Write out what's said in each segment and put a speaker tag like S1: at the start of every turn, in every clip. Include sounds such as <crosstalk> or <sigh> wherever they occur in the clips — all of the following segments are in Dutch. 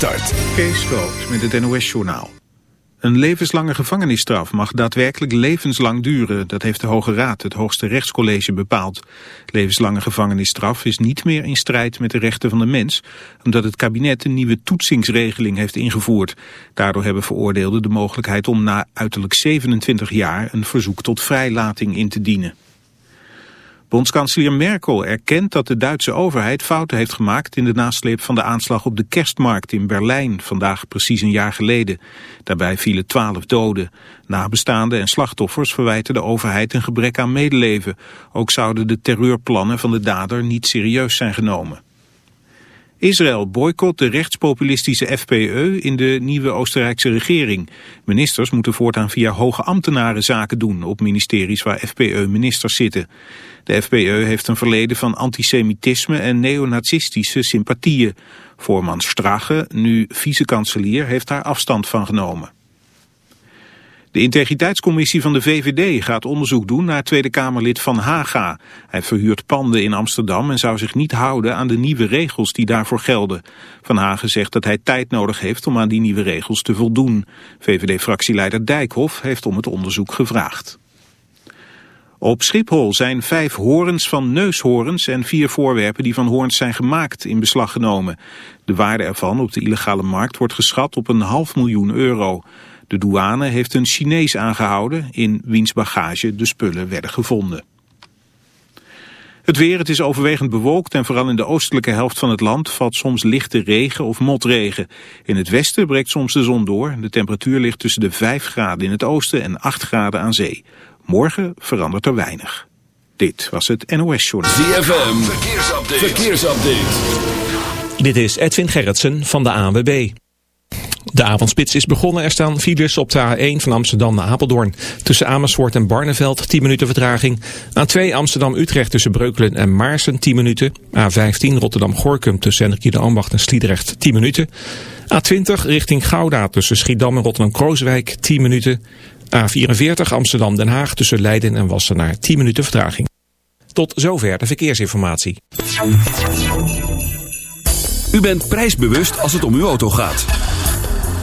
S1: start.
S2: Kees Groot met het NOS-journaal. Een levenslange gevangenisstraf mag daadwerkelijk levenslang duren. Dat heeft de Hoge Raad, het hoogste rechtscollege, bepaald. Levenslange gevangenisstraf is niet meer in strijd met de rechten van de mens... omdat het kabinet een nieuwe toetsingsregeling heeft ingevoerd. Daardoor hebben veroordeelden de mogelijkheid om na uiterlijk 27 jaar... een verzoek tot vrijlating in te dienen. Bondskanselier Merkel erkent dat de Duitse overheid fouten heeft gemaakt in de nasleep van de aanslag op de kerstmarkt in Berlijn, vandaag precies een jaar geleden. Daarbij vielen twaalf doden. Nabestaanden en slachtoffers verwijten de overheid een gebrek aan medeleven. Ook zouden de terreurplannen van de dader niet serieus zijn genomen. Israël boycott de rechtspopulistische FPE in de nieuwe Oostenrijkse regering. Ministers moeten voortaan via hoge ambtenaren zaken doen op ministeries waar FPE-ministers zitten. De FPE heeft een verleden van antisemitisme en neonazistische sympathieën. Voorman Strache, nu vice-kanselier, heeft daar afstand van genomen. De integriteitscommissie van de VVD gaat onderzoek doen naar Tweede Kamerlid Van Haga. Hij verhuurt panden in Amsterdam en zou zich niet houden aan de nieuwe regels die daarvoor gelden. Van Hagen zegt dat hij tijd nodig heeft om aan die nieuwe regels te voldoen. VVD-fractieleider Dijkhoff heeft om het onderzoek gevraagd. Op Schiphol zijn vijf horens van neushoorns en vier voorwerpen die van hoorns zijn gemaakt in beslag genomen. De waarde ervan op de illegale markt wordt geschat op een half miljoen euro. De douane heeft een Chinees aangehouden in wiens bagage de spullen werden gevonden. Het weer, het is overwegend bewolkt en vooral in de oostelijke helft van het land valt soms lichte regen of motregen. In het westen breekt soms de zon door. De temperatuur ligt tussen de 5 graden in het oosten en 8 graden aan zee. Morgen verandert er weinig. Dit was het NOS Journal.
S1: ZFM, verkeersupdate. verkeersupdate.
S3: Dit is Edwin Gerritsen van de ANWB. De avondspits is begonnen. Er staan files op de A1 van Amsterdam naar Apeldoorn. Tussen Amersfoort en Barneveld 10 minuten vertraging. A2 Amsterdam-Utrecht tussen Breukelen en Maarsen 10 minuten. A15 Rotterdam-Gorkum tussen Hendrik de Ambacht en Sliedrecht 10 minuten. A20 richting Gouda tussen Schiedam en Rotterdam-Krooswijk 10 minuten. A44 Amsterdam-Den Haag tussen Leiden en Wassenaar 10 minuten vertraging. Tot zover de verkeersinformatie.
S1: U bent prijsbewust als het om uw auto gaat.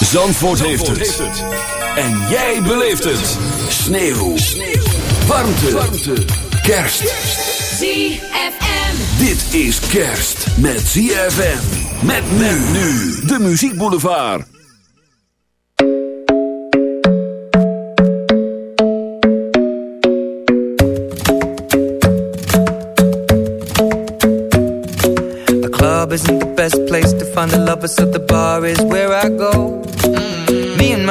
S1: Zandvoort, heeft, het. En jij beleeft het. Sneeuw. Warmte. Warmte. Kerst.
S4: ZFM.
S1: Dit is kerst met ZFM. Met men nu. De Muziek Boulevard.
S5: The club isn't the best place to find a lover, so the bar is where I go.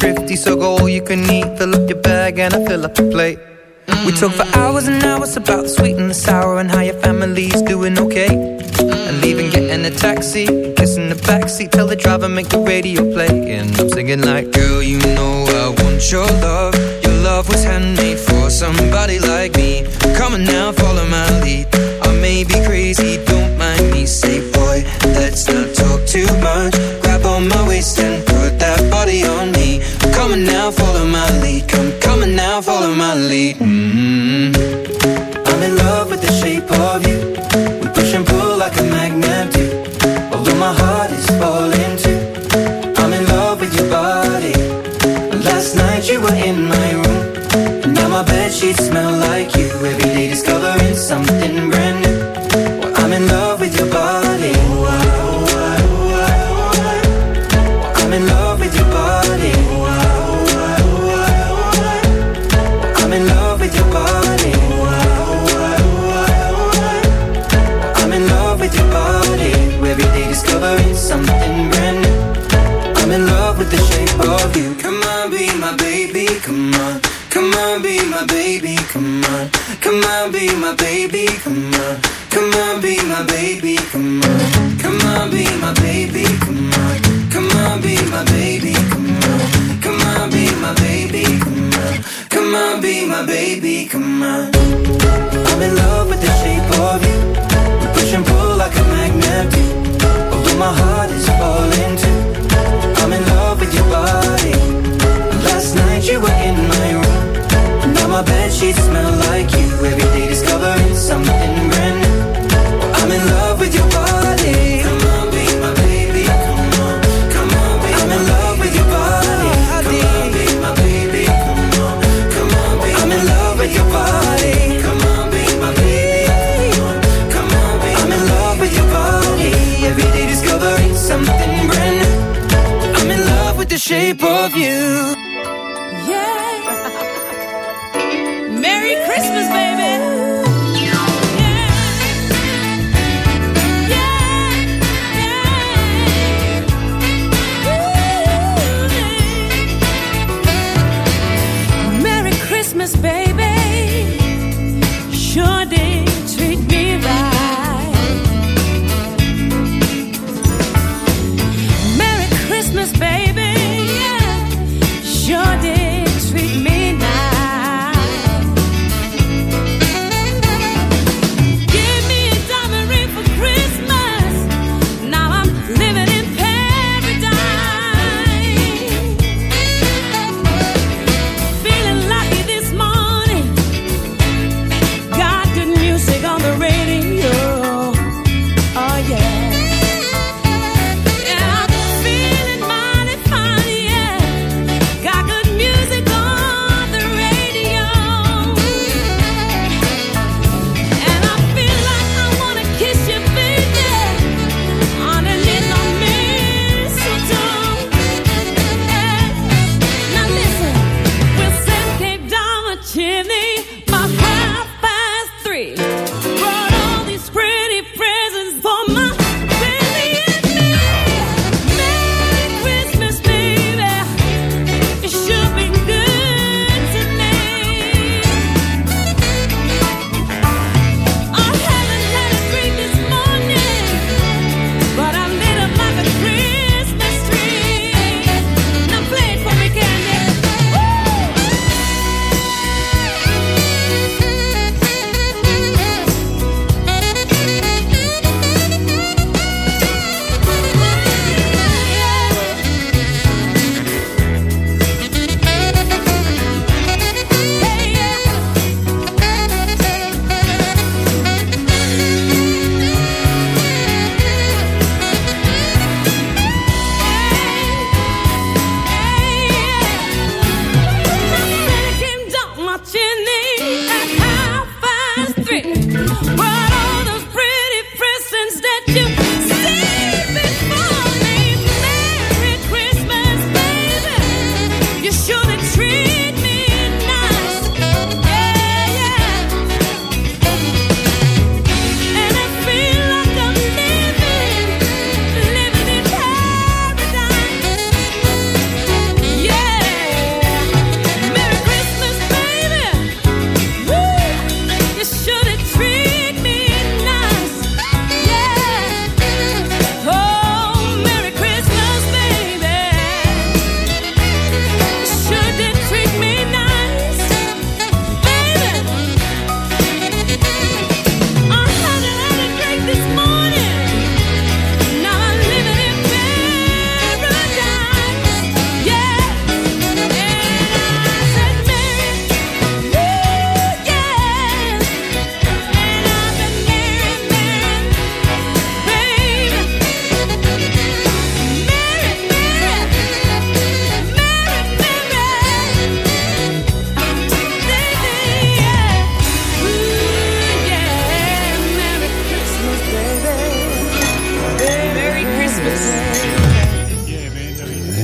S5: thrifty, so go all you can eat. Fill up your bag and I fill up your plate. Mm -hmm. We talk for hours and hours about the sweet and the sour and how your family's doing okay. Mm -hmm. And leaving, getting a taxi, kissing the backseat, tell the driver make the radio play. And I'm singing like, girl, you know I want your love. Your love was handmade for somebody like me something brand new. I'm in love with the shape of you.
S6: Yeah. <laughs> Merry Christmas, baby. Christmas, baby.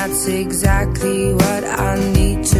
S7: that's exactly what I need to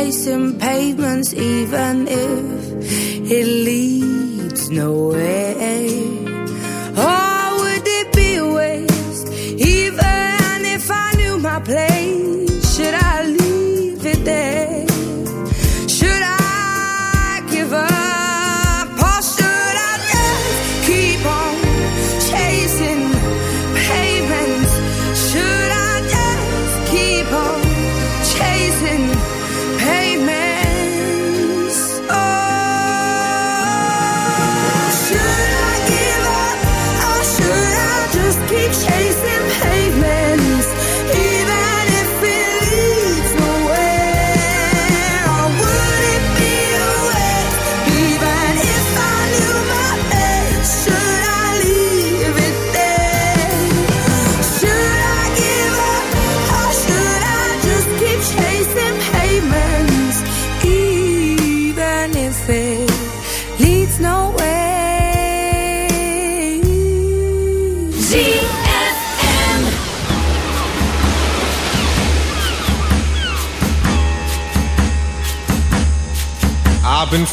S7: chasing pavements, even if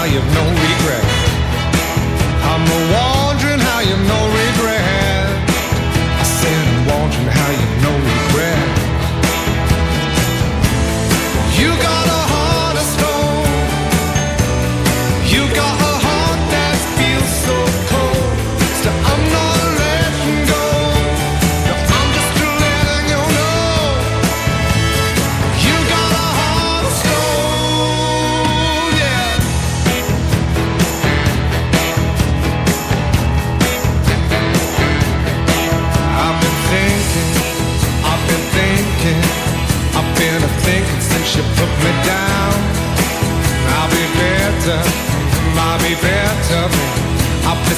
S8: now you've no regret.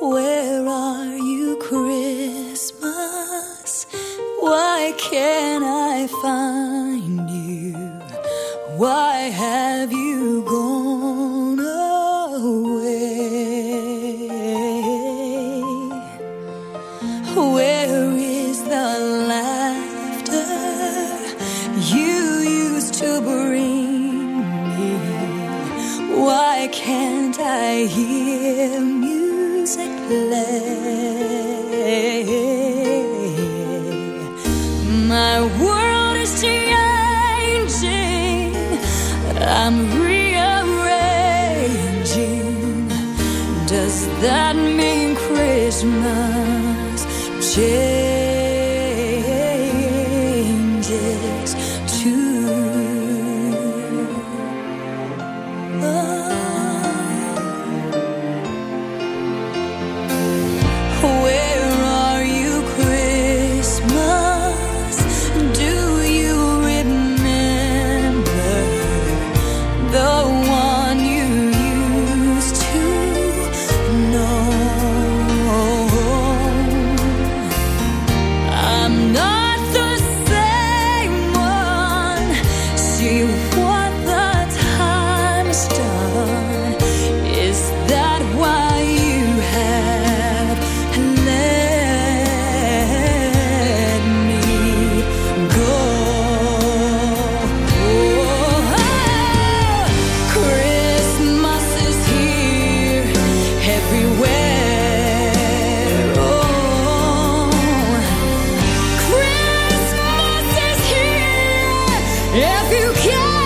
S6: Where are you, Christmas? Why can't I find if you care.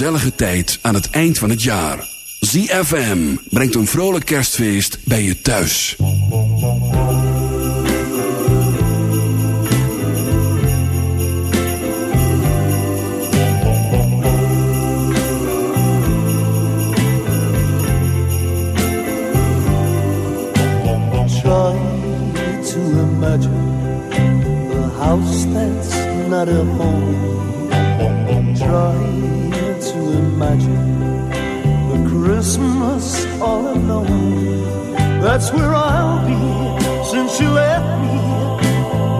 S9: gezellige tijd aan het eind van het jaar. ZFM brengt een vrolijk kerstfeest bij je thuis.
S10: Try to imagine alone. That's where I'll be since you left me.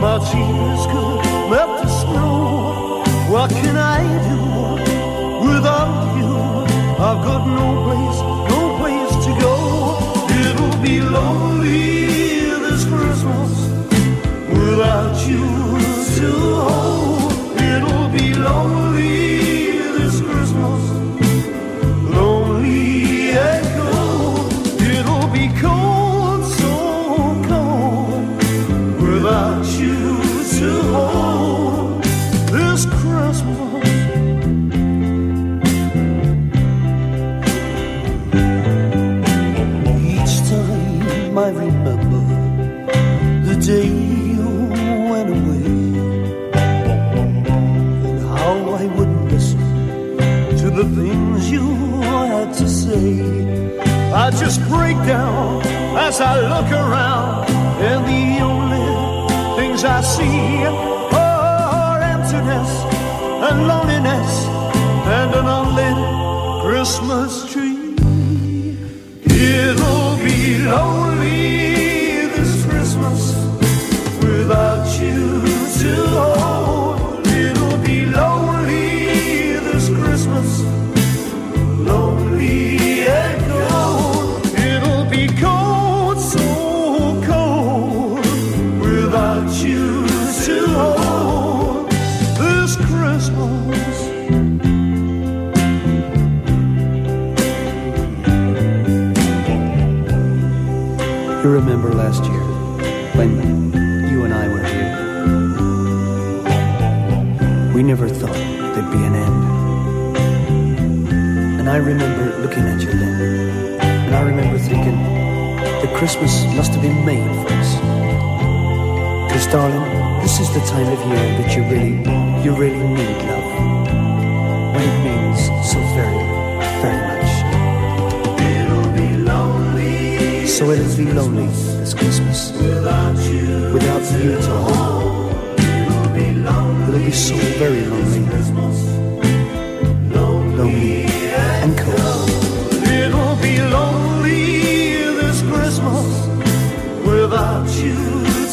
S10: My tears could melt the snow. What can I?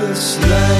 S11: Christmas